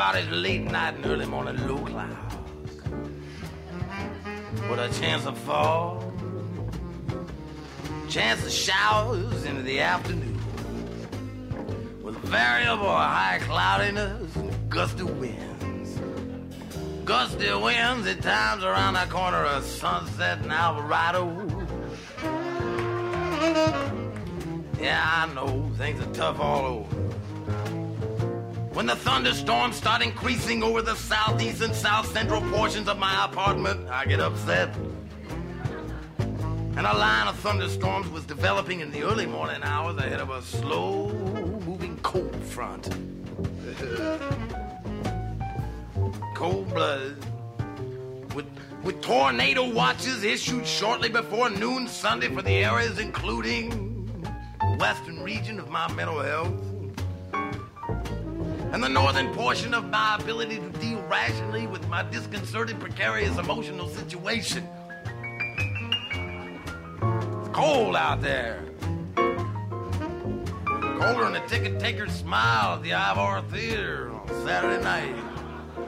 about his late night and early morning low clouds with a chance of fall, chance of showers into the afternoon with variable high cloudiness and gusty winds. Gusty winds at times around the corner of Sunset and Alvarado. Yeah, I know things are tough all over. When the thunderstorms start increasing over the southeast and south central portions of my apartment, I get upset. And a line of thunderstorms was developing in the early morning hours ahead of a slow moving cold front. cold blood. With, with tornado watches issued shortly before noon Sunday for the areas including the western region of my mental health and the northern portion of my ability to deal rationally with my disconcerted, precarious emotional situation. It's cold out there. Colder than a ticket taker's smile at the Ivor Theater on Saturday night.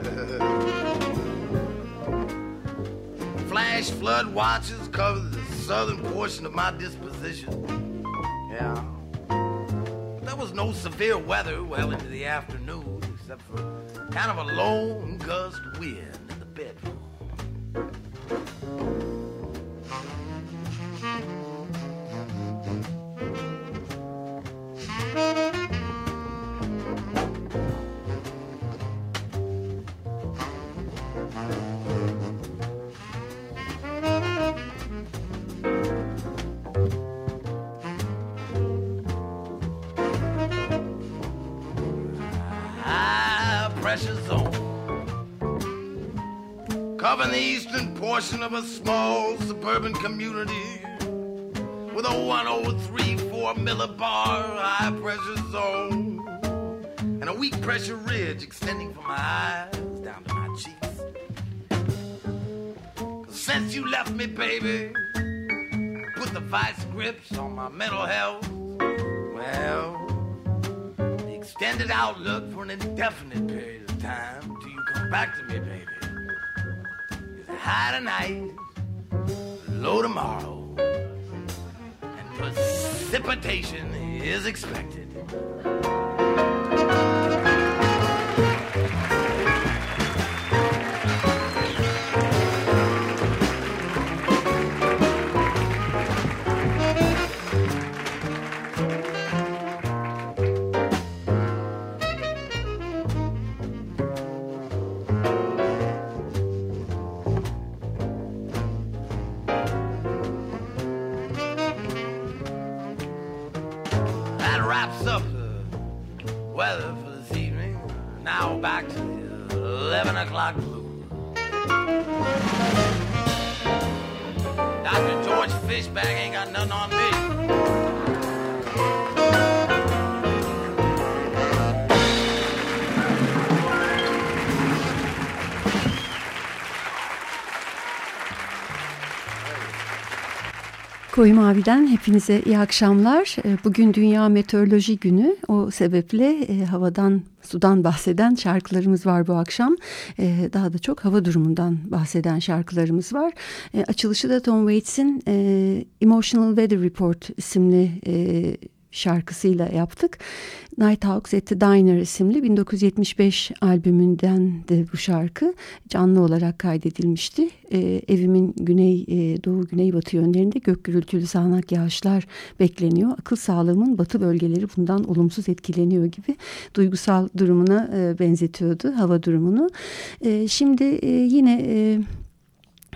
Flash flood watches cover the southern portion of my disposition. Yeah no severe weather well into the afternoon, except for kind of a lone gust wind in the bedroom. Portion of a small suburban community with a 1034 millibar high pressure zone and a weak pressure ridge extending from my eyes down to my cheeks. Since you left me, baby, put the vice grips on my mental health. Well, the extended outlook for an indefinite period of time till you come back to me, baby high tonight, low tomorrow, and precipitation is expected. Koyu Mavi'den hepinize iyi akşamlar. Ee, bugün Dünya Meteoroloji Günü. O sebeple e, havadan, sudan bahseden şarkılarımız var bu akşam. Ee, daha da çok hava durumundan bahseden şarkılarımız var. Ee, açılışı da Tom Waits'in e, Emotional Weather Report isimli e, şarkısıyla yaptık. Nighthawks at the Diner isimli 1975 albümünden de bu şarkı canlı olarak kaydedilmişti. Ee, evimin güney e, doğu güneybatı yönlerinde gök gürültülü sağanak yağışlar bekleniyor. Akıl sağlığımın batı bölgeleri bundan olumsuz etkileniyor gibi duygusal durumuna e, benzetiyordu hava durumunu. E, şimdi e, yine... E,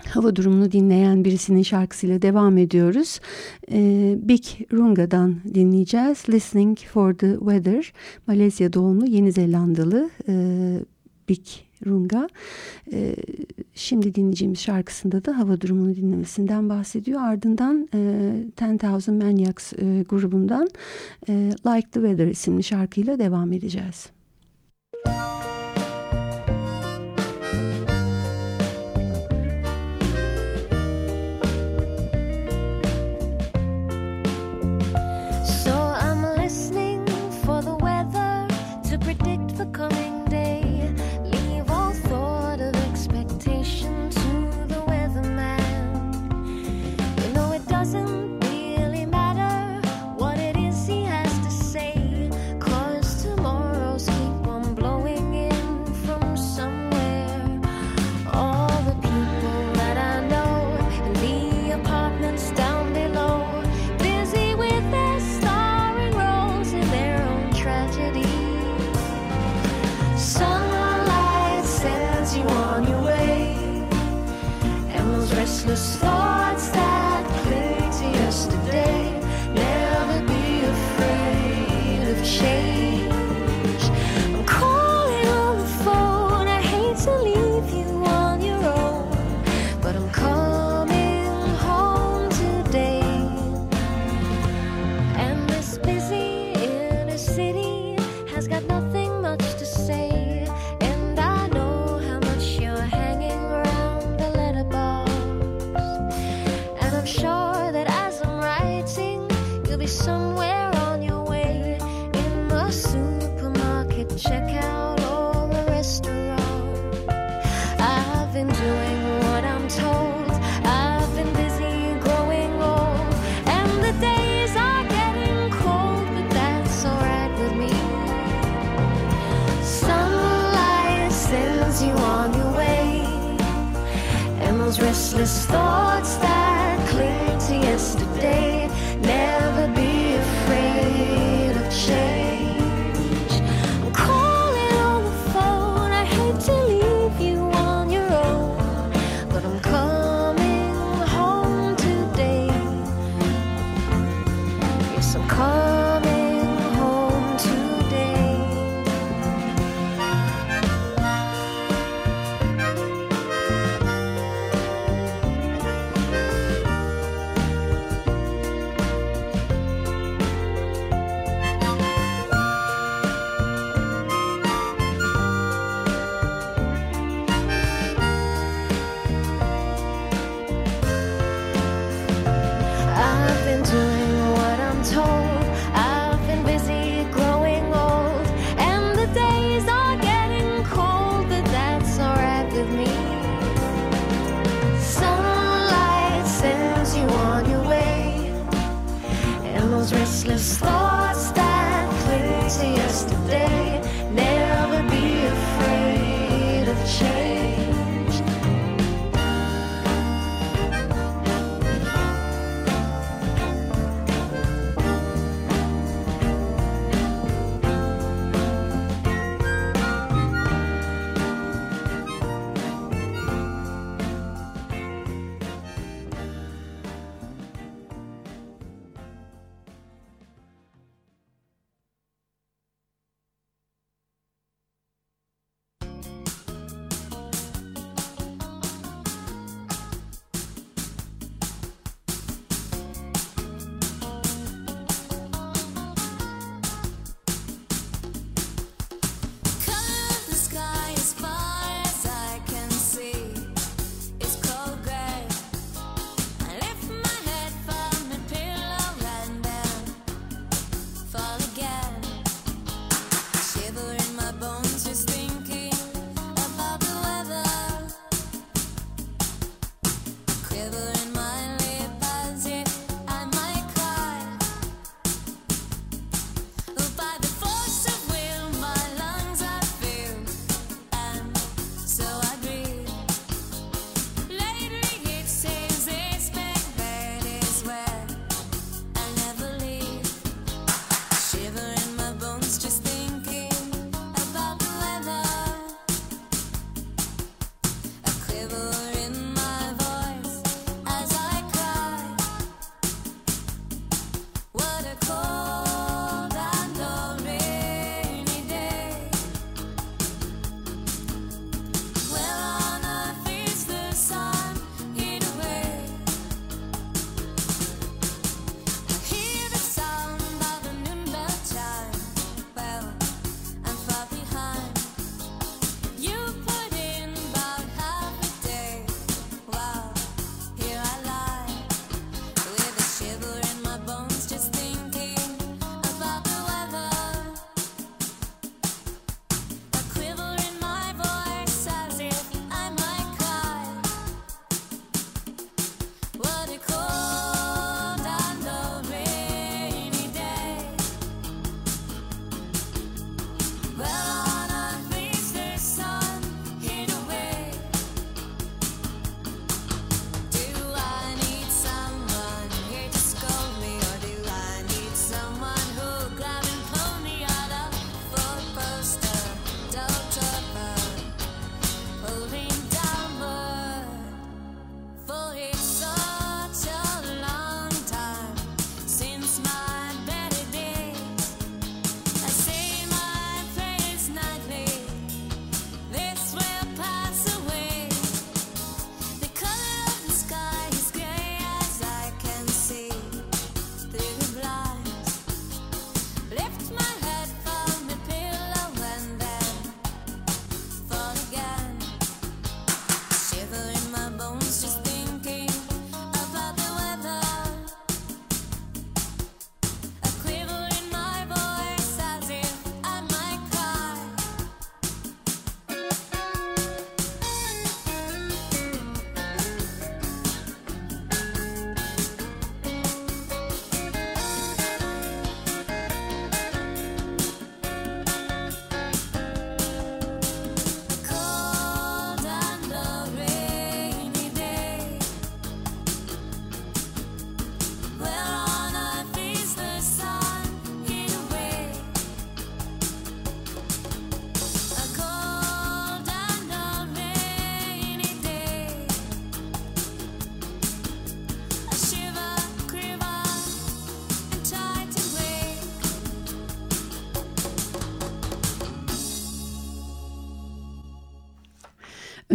hava durumunu dinleyen birisinin şarkısıyla devam ediyoruz. Ee, Big Runga'dan dinleyeceğiz. Listening for the Weather. Malezya doğumlu Yeni Zelandalı e, Big Runga. E, şimdi dinleyeceğimiz şarkısında da hava durumunu dinlemesinden bahsediyor. Ardından e, Ten Thousand Maniacs e, grubundan e, Like the Weather isimli şarkıyla devam edeceğiz. Müzik restless thoughts that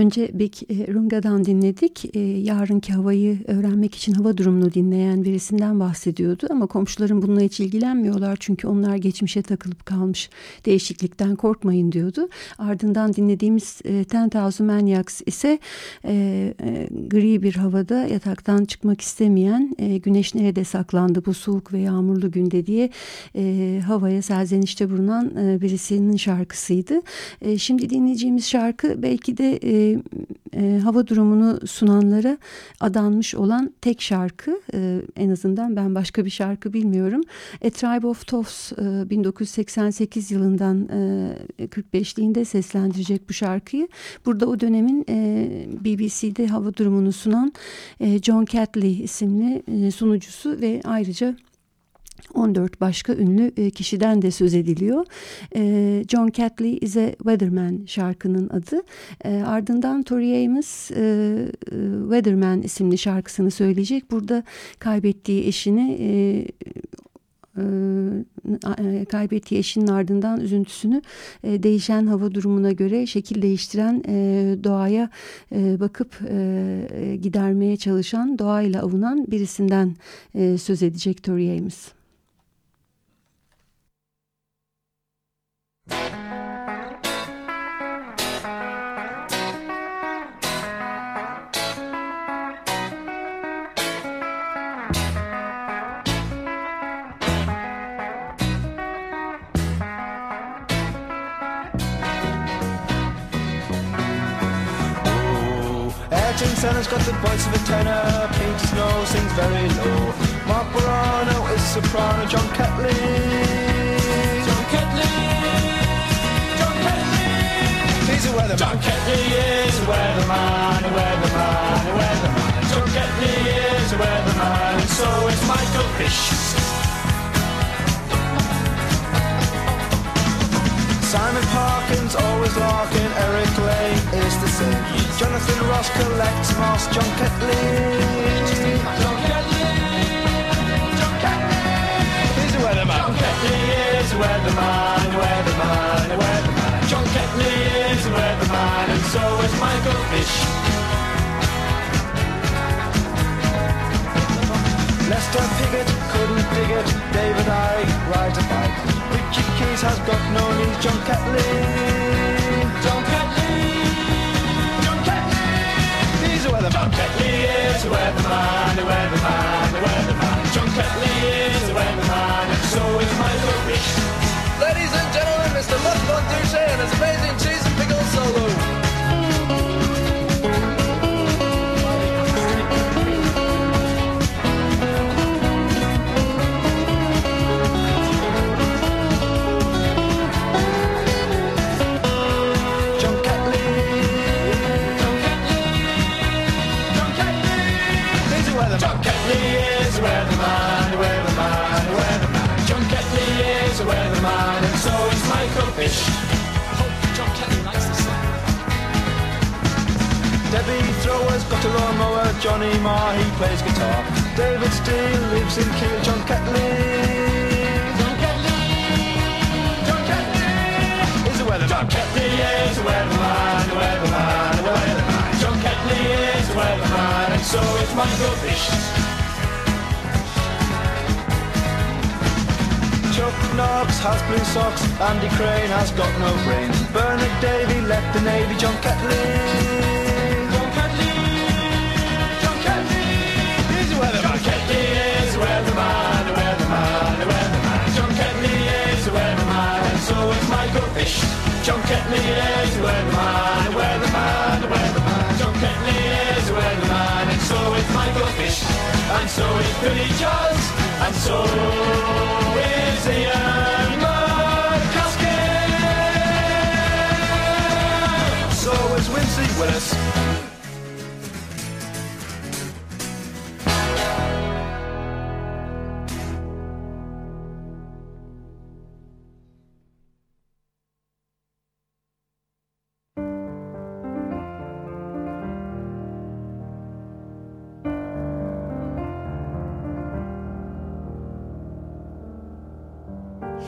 Önce Big Runga'dan dinledik. Yarınki havayı öğrenmek için hava durumunu dinleyen birisinden bahsediyordu. Ama komşuların bununla hiç ilgilenmiyorlar. Çünkü onlar geçmişe takılıp kalmış. Değişiklikten korkmayın diyordu. Ardından dinlediğimiz Ten Thousand Maniacs ise gri bir havada yataktan çıkmak istemeyen güneş nerede saklandı bu soğuk ve yağmurlu günde diye havaya serzenişte bulunan birisinin şarkısıydı. Şimdi dinleyeceğimiz şarkı belki de e, e, hava durumunu sunanlara adanmış olan tek şarkı. E, en azından ben başka bir şarkı bilmiyorum. A Tribe of Toffs e, 1988 yılından e, 45'liğinde seslendirecek bu şarkıyı. Burada o dönemin e, BBC'de hava durumunu sunan e, John Catley isimli e, sunucusu ve ayrıca 14 başka ünlü e, kişiden de söz ediliyor. E, John Catley is a Weatherman şarkının adı. E, ardından Tori Amos Weatherman isimli şarkısını söyleyecek. Burada kaybettiği eşini kaybettiği eşinin ardından üzüntüsünü değişen hava durumuna göre şekil değiştiren doğaya bakıp gidermeye çalışan doğayla avunan birisinden söz edecek Tori Amos. Santa's got the voice of a tenor. Peter Snow sings very low. Mark Morano is soprano. John Catley weatherman. John Ketley is a weatherman, a weatherman, a weatherman. John Ketley is a weatherman, and so is Michael Fish. Simon Parkins always larking, Eric Lane is the same. Jonathan Ross collects moss, John Ketley. John Ketley. John Ketley. He's a weatherman. John Ketley is a weatherman, weatherman, weatherman. John Ketley is a weatherman, and so is Michael Fish. Lester Piggott couldn't dig it, David I ride a bike. Richard Keys has got no knees, John Catley. A weatherman. A weatherman, a weatherman, a weatherman. So is Michael Fish. Ladies and gentlemen, Mr. Luc Von and his amazing cheese and pickle solo.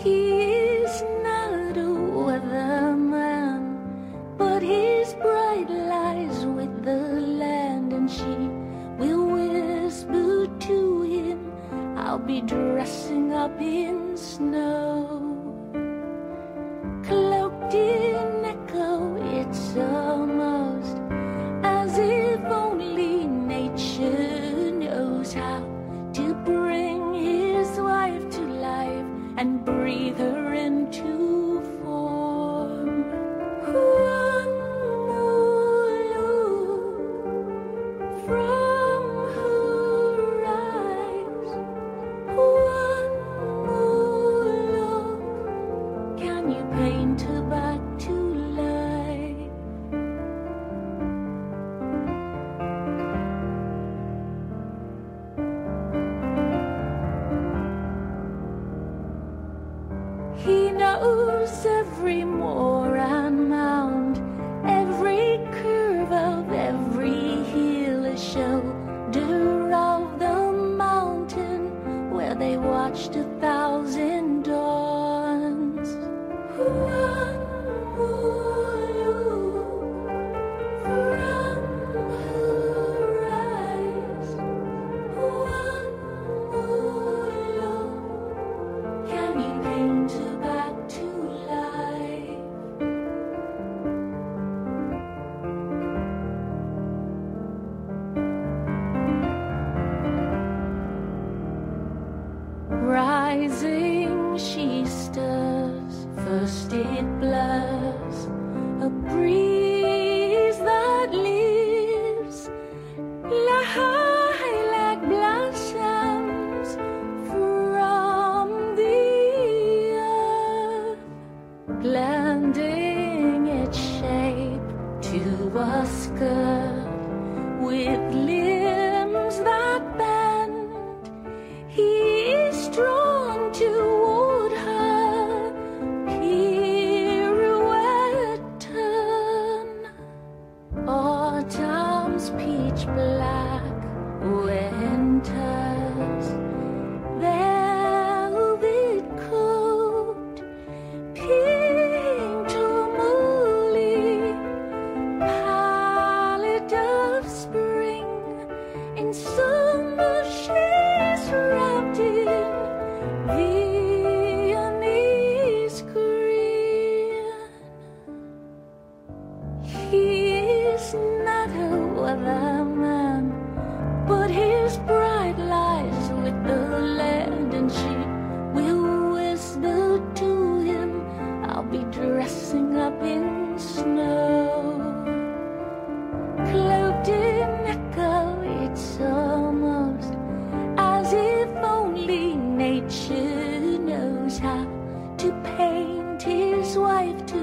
He is not a weatherman, but his bride lies with the land, and she will whisper to him, I'll be dressing up in snow.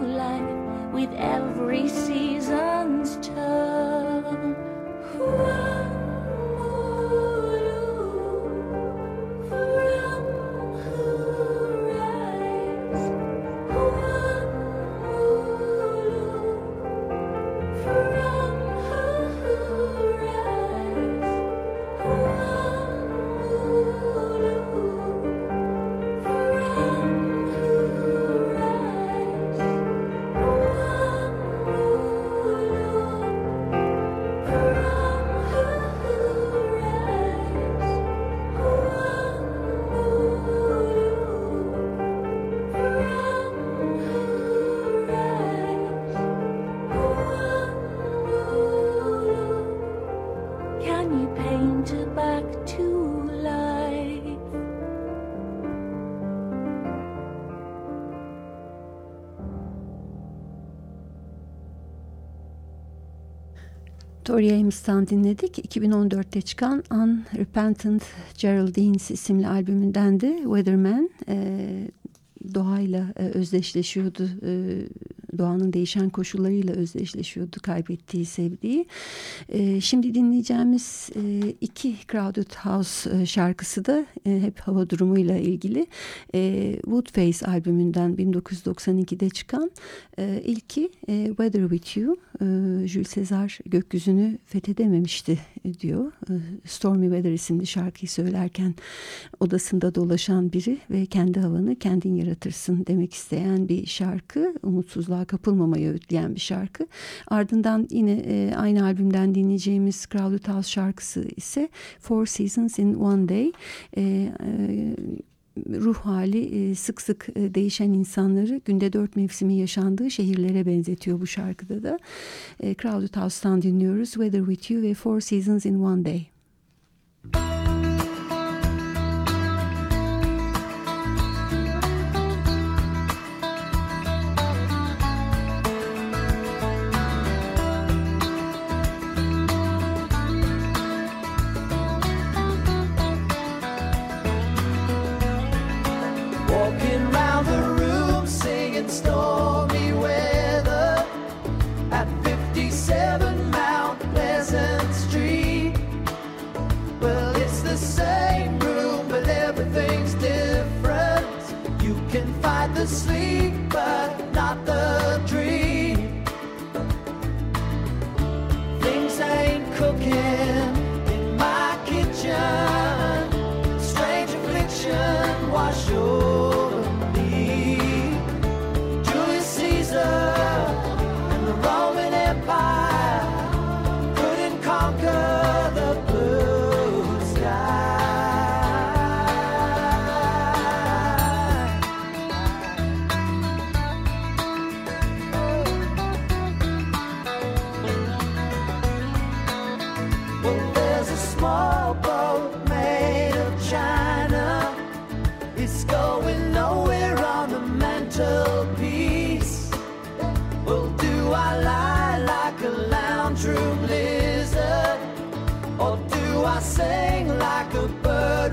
life with every season's turn. Victoria Amos'tan dinledik. 2014'te çıkan Unrepentant Geraldines isimli albümünden de Weatherman e, doğayla e, özdeşleşiyordu e, doğanın değişen koşullarıyla özdeşleşiyordu kaybettiği sevdiği. E, şimdi dinleyeceğimiz e, iki Crowded House e, şarkısı da e, hep hava durumuyla ilgili. E, Woodface albümünden 1992'de çıkan e, ilki e, Weather With You. E, Jules Caesar gökyüzünü fethedememişti diyor. E, Stormy Weather isimli şarkıyı söylerken odasında dolaşan biri ve kendi havanı kendin yaratırsın demek isteyen bir şarkı. Umutsuzluğa mutluluğa kapılmamayı öğütleyen bir şarkı. Ardından yine e, aynı albümden dinleyeceğimiz Crowded House şarkısı ise Four Seasons in One Day. E, e, ruh hali e, sık sık e, değişen insanları günde dört mevsimi yaşandığı şehirlere benzetiyor bu şarkıda da. E, Crowded House'tan dinliyoruz Weather With You ve Four Seasons in One Day. Walking sing like a bird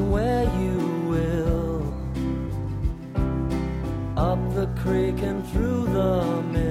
creaking through the mist.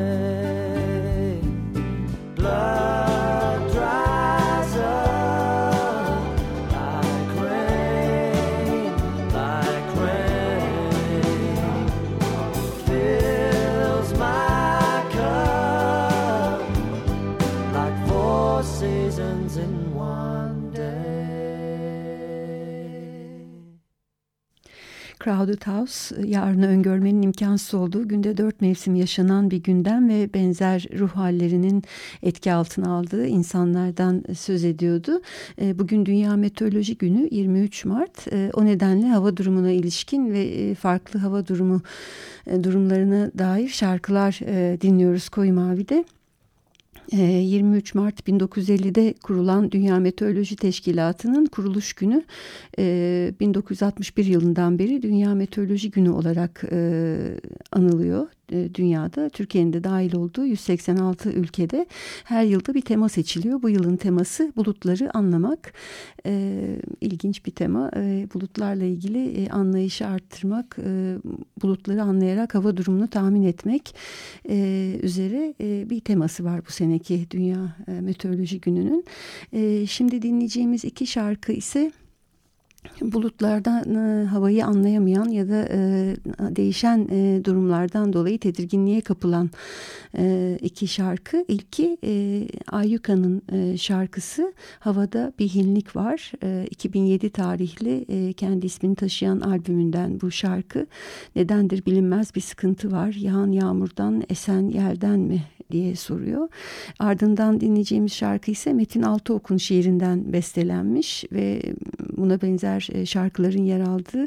Crowded House yarını öngörmenin imkansız olduğu günde dört mevsim yaşanan bir günden ve benzer ruh hallerinin etki altına aldığı insanlardan söz ediyordu. E, Bugün Dünya Meteoroloji Günü 23 Mart. E, O nedenle hava durumuna ilişkin ve e, farklı hava durumu e, durumlarına dair şarkılar e, dinliyoruz Koyu Mavi'de. E, 23 Mart 1950'de kurulan Dünya Meteoroloji Teşkilatı'nın kuruluş günü e, 1961 yılından beri Dünya Meteoroloji Günü olarak e, anılıyor. e, dünyada. Türkiye'nin de dahil olduğu 186 ülkede her yılda bir tema seçiliyor. Bu yılın teması bulutları anlamak. E, ilginç bir tema. E, bulutlarla ilgili e, anlayışı arttırmak, e, bulutları anlayarak hava durumunu tahmin etmek e, üzere e, bir teması var bu seneki Dünya e, Meteoroloji Günü'nün. E, şimdi dinleyeceğimiz iki şarkı ise bulutlardan e, havayı anlayamayan ya da e, değişen e, durumlardan dolayı tedirginliğe kapılan e, iki şarkı. İlki e, Ayyuka'nın e, şarkısı Havada Bir Hinlik Var. E, 2007 tarihli e, kendi ismini taşıyan albümünden bu şarkı. Nedendir bilinmez bir sıkıntı var. Yağan yağmurdan, esen yelden mi diye soruyor. Ardından dinleyeceğimiz şarkı ise Metin Altıok'un şiirinden bestelenmiş ve buna benzer e, şarkıların yer aldığı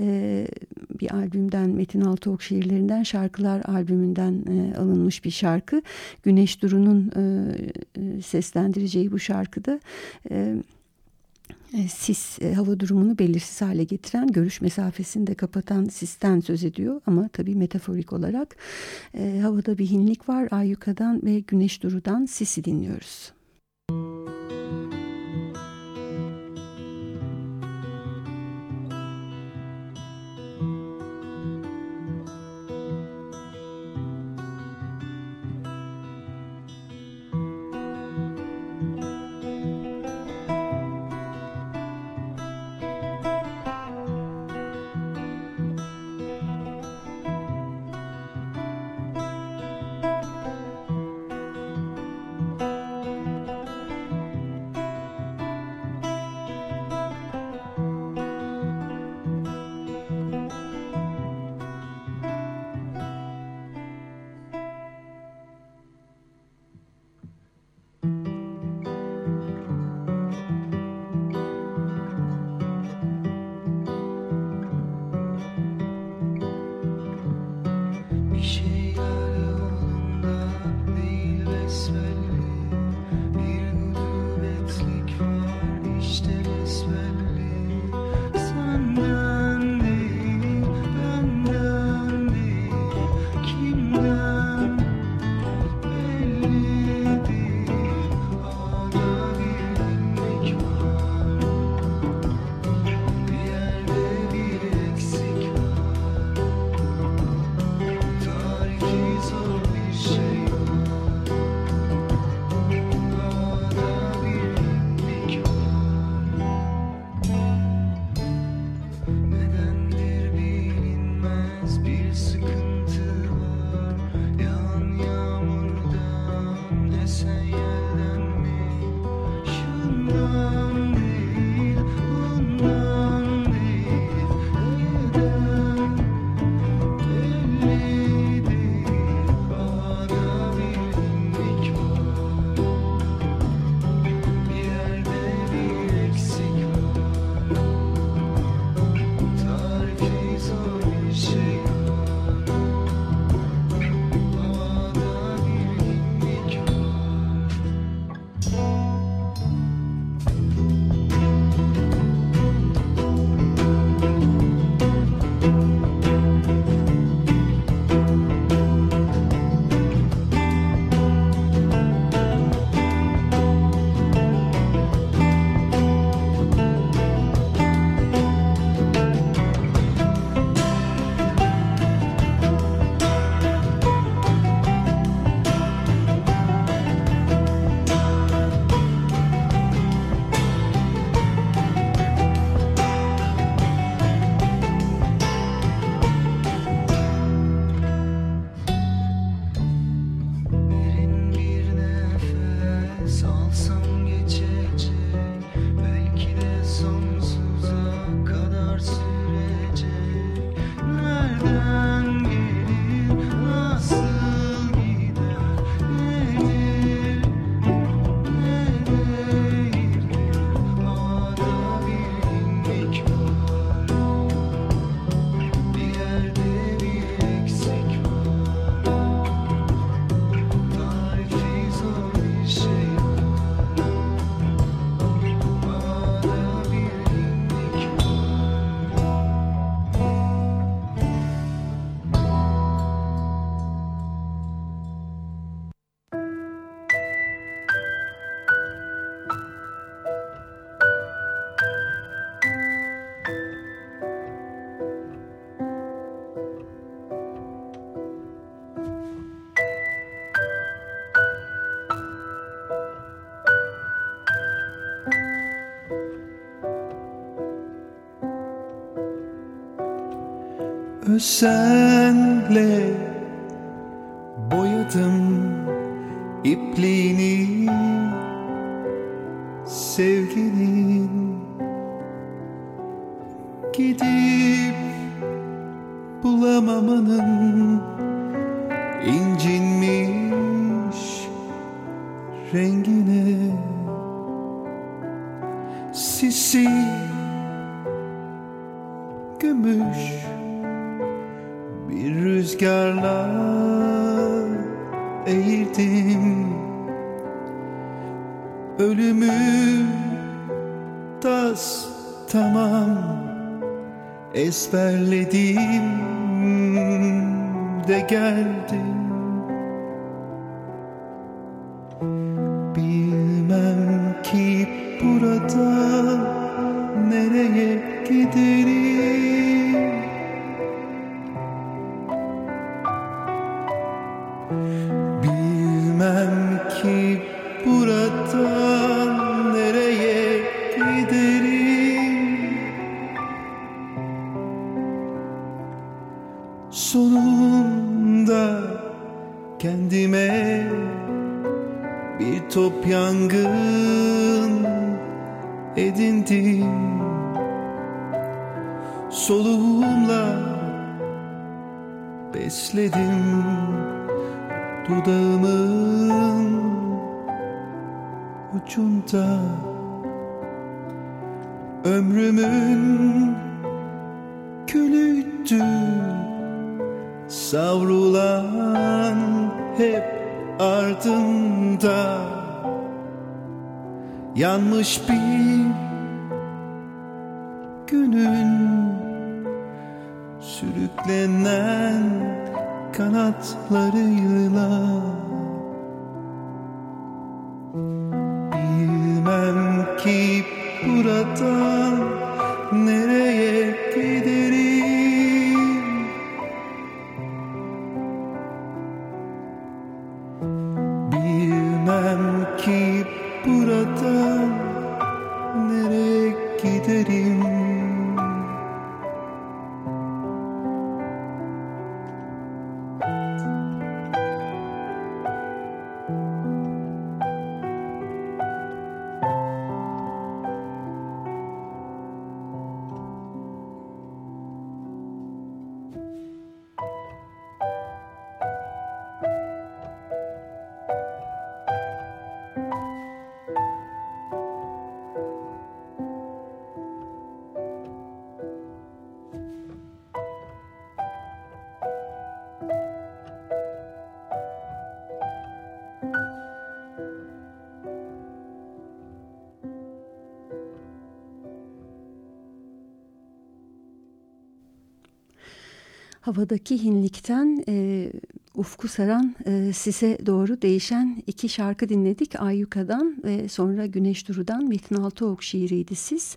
e, bir albümden Metin Altıok şiirlerinden şarkılar albümünden e, alınmış bir şarkı. Güneş Duru'nun seslendireceği bu şarkıda sis hava durumunu belirsiz hale getiren görüş mesafesini de kapatan sisten söz ediyor ama tabii metaforik olarak e, havada bir hinlik var Ayyuka'dan ve Güneş Duru'dan sisi dinliyoruz. biraz bir sıkıntı. sangle havadaki hinlikten e, ufku saran e, sise doğru değişen iki şarkı dinledik. Ayyuka'dan ve sonra Güneş Duru'dan Metin Altıok şiiriydi siz.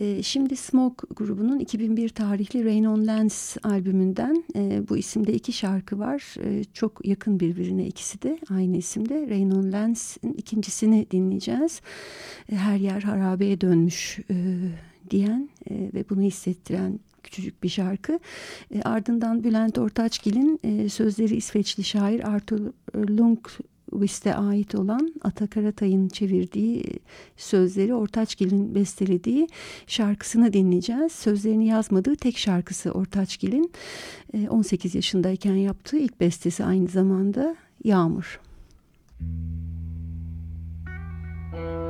E, şimdi Smoke grubunun 2001 tarihli Rain on Lens albümünden e, bu isimde iki şarkı var. E, çok yakın birbirine ikisi de aynı isimde. Rain on Lens'in ikincisini dinleyeceğiz. E, her yer harabeye dönmüş e, diyen e, ve bunu hissettiren küçücük bir şarkı. E, ardından Bülent Ortaçgil'in e, sözleri İsveçli şair Arthur Lundqvist'e ait olan Ata Karatay'ın çevirdiği sözleri Ortaçgil'in bestelediği şarkısını dinleyeceğiz. Sözlerini yazmadığı tek şarkısı Ortaçgil'in e, 18 yaşındayken yaptığı ilk bestesi aynı zamanda Yağmur. rain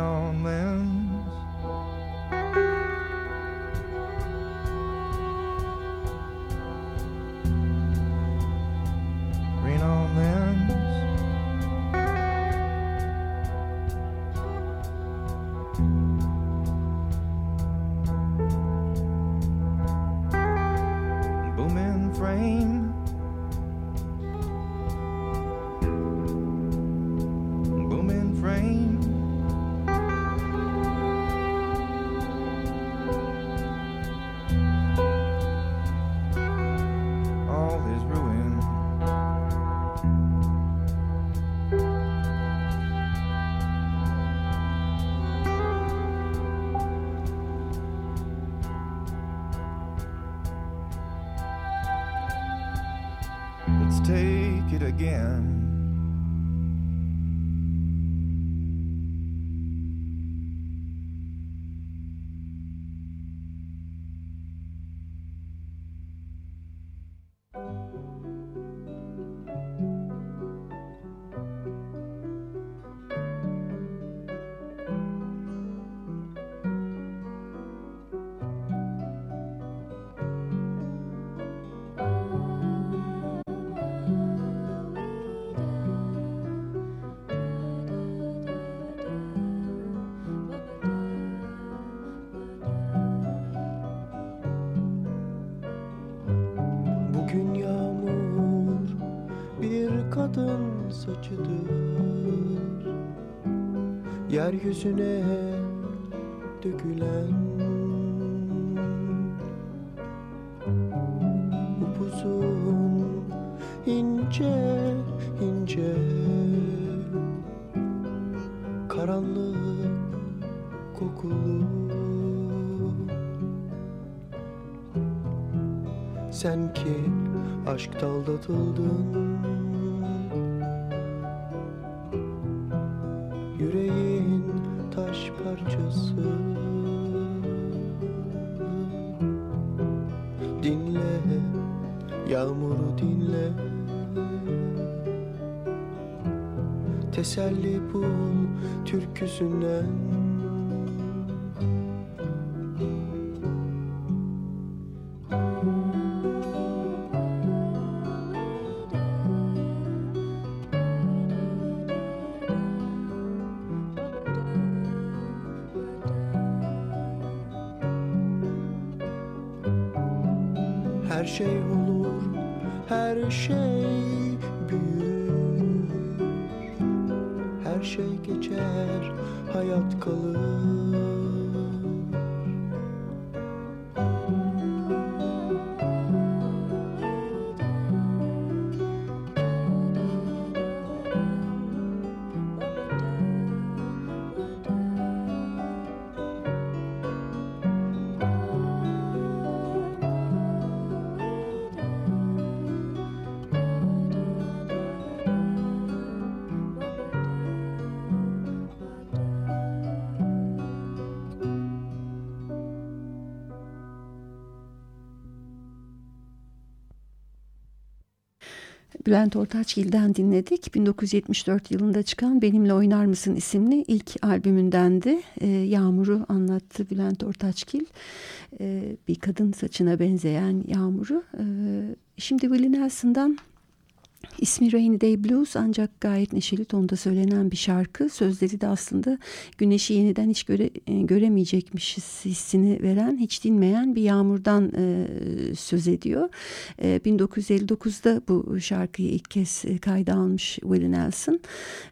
on lands. Kadın saçıdır. Yeryüzüne dökülen Upuzun ince ince Karanlık kokulu. Sen ki aşkta aldatıldın Teselli bul türküsünden Bülent Ortaçgil'den dinledik. 1974 yılında çıkan Benimle Oynar Mısın isimli ilk albümündendi. E, Yağmur'u anlattı Bülent Ortaçgil. E, bir kadın saçına benzeyen Yağmur'u. E, şimdi Willie Nelson'dan İsmi Rainy Day Blues ancak gayet neşeli tonda söylenen bir şarkı. Sözleri de aslında güneşi yeniden hiç göre, e, göremeyecekmişiz hissini veren, hiç dinmeyen bir yağmurdan e, söz ediyor. E, 1959'da bu şarkıyı ilk kez e, kayda almış Willie Nelson.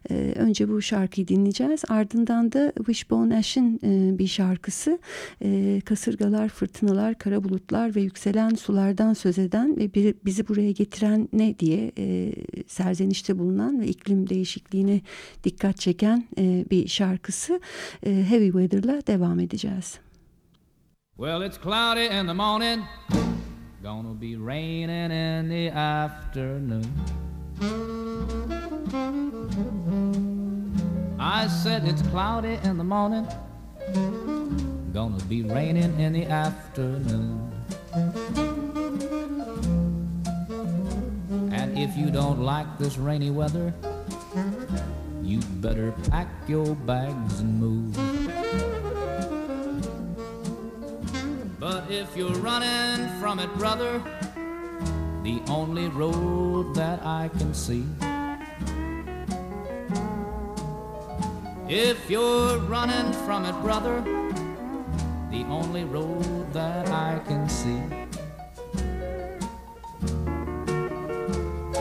E, önce bu şarkıyı dinleyeceğiz. Ardından da Wishbone Ash'in e, bir şarkısı. E, kasırgalar, fırtınalar, kara bulutlar ve yükselen sulardan söz eden ve bizi buraya getiren ne diye e, serzenişte bulunan ve iklim değişikliğine dikkat çeken e, bir şarkısı e, Heavy Weather'la devam edeceğiz. Well, it's cloudy in the morning, gonna be raining in the afternoon. I said it's cloudy in the morning, gonna be raining in the afternoon. If you don't like this rainy weather, you better pack your bags and move. But if you're running from it, brother, the only road that I can see. If you're running from it, brother, the only road that I can see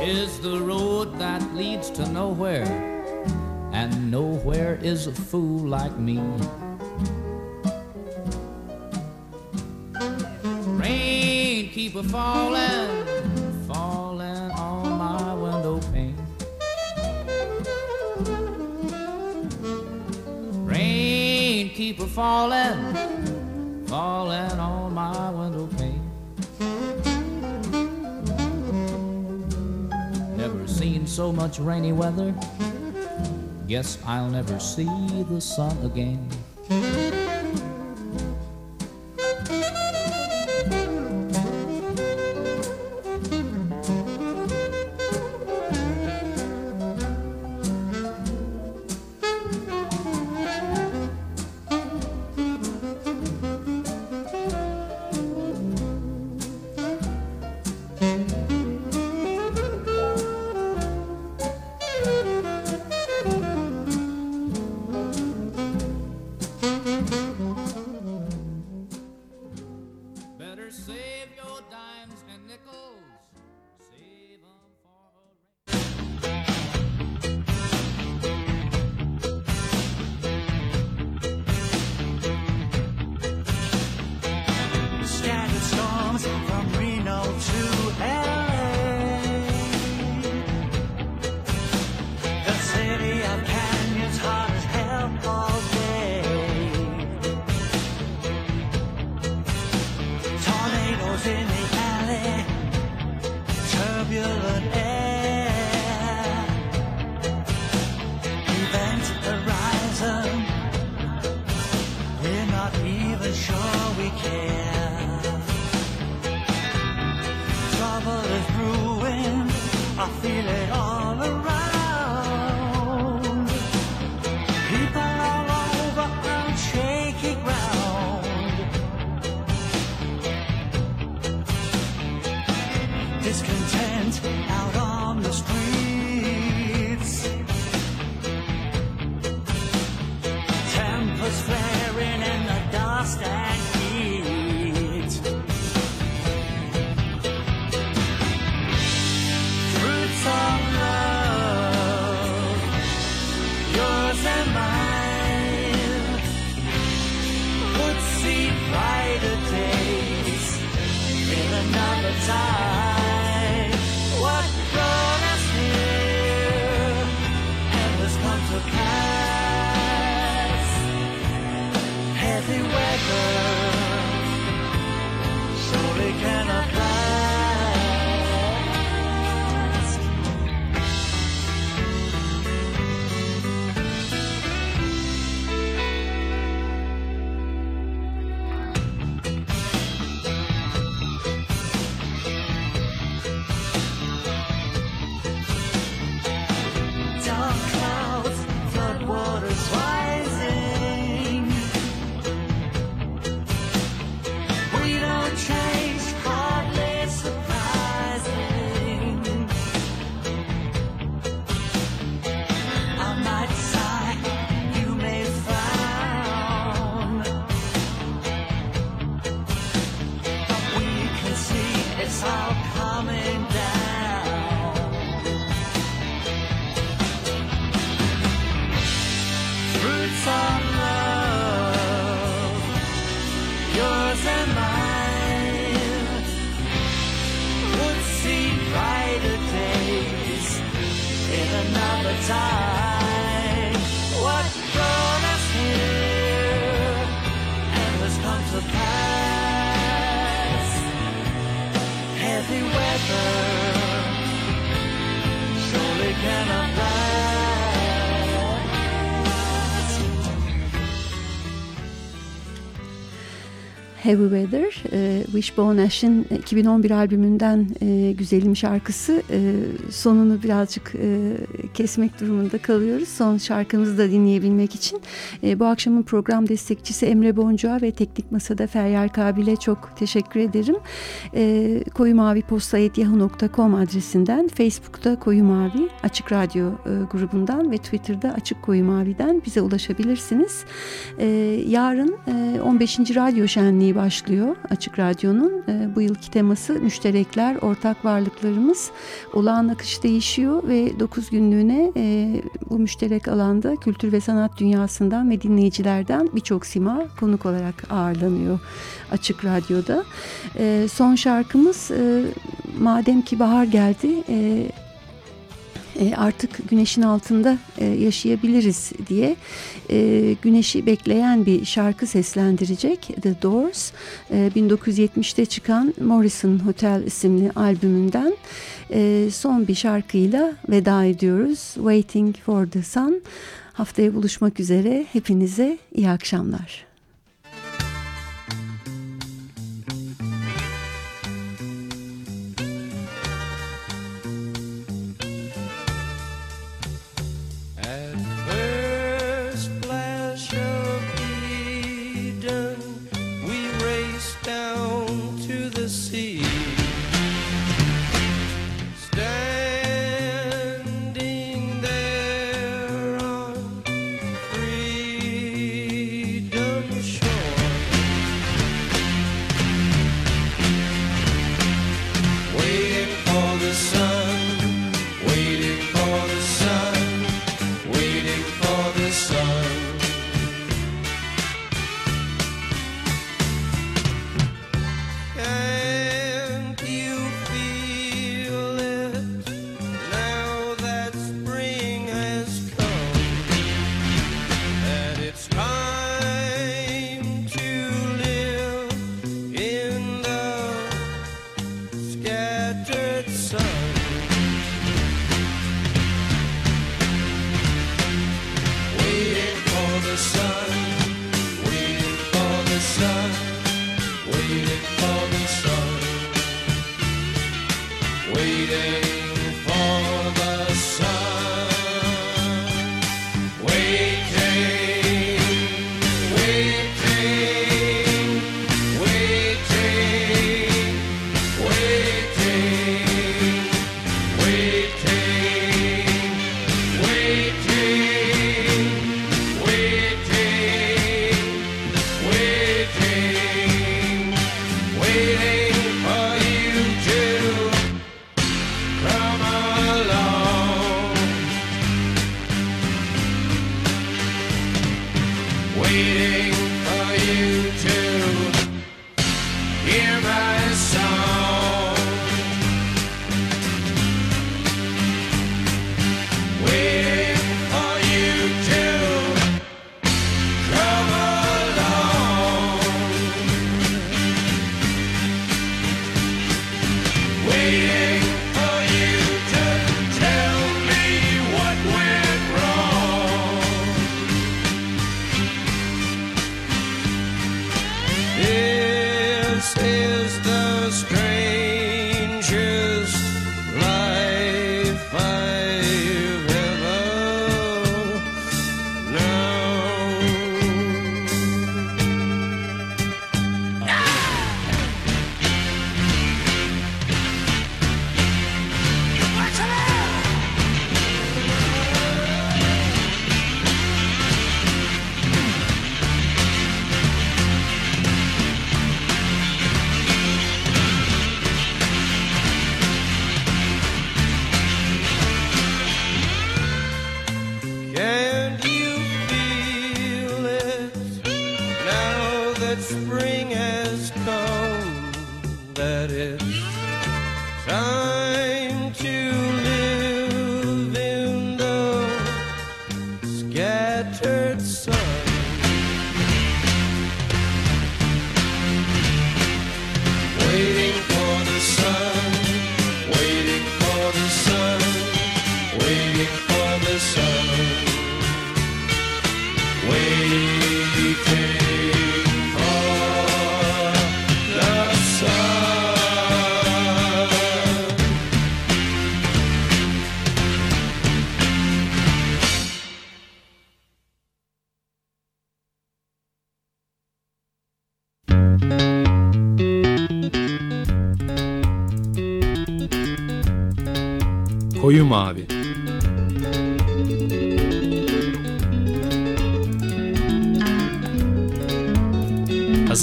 is the road that leads to nowhere, and nowhere is a fool like me. Rain keep a falling, falling on my window pane. Rain keep a falling, falling on my window pane. So much rainy weather. Guess I'll never see the sun again. Heavy Weather, e, Wishbone Ash'in 2011 albümünden e, güzelim şarkısı. E, sonunu birazcık e, kesmek durumunda kalıyoruz. Son şarkımızı da dinleyebilmek için. E, bu akşamın program destekçisi Emre Boncuğa ve Teknik Masa'da Feryal Kabil'e çok teşekkür ederim. E, koyu mavi posta.yahoo.com adresinden, Facebook'ta Koyu Mavi, Açık Radyo e, grubundan ve Twitter'da Açık Koyu Mavi'den bize ulaşabilirsiniz. E, yarın e, 15. Radyo Şenliği başlıyor Açık Radyo'nun. Bu yılki teması müşterekler, ortak varlıklarımız. Olağan akış değişiyor ve 9 günlüğüne e, bu müşterek alanda kültür ve sanat dünyasından ve dinleyicilerden birçok sima konuk olarak ağırlanıyor Açık Radyo'da. E, son şarkımız e, Madem ki Bahar geldi... E, e, artık güneşin altında e, yaşayabiliriz diye e, güneşi bekleyen bir şarkı seslendirecek The Doors. 1970'te çıkan Morrison Hotel isimli albümünden son bir şarkıyla veda ediyoruz. Waiting for the Sun. Haftaya buluşmak üzere. Hepinize iyi akşamlar.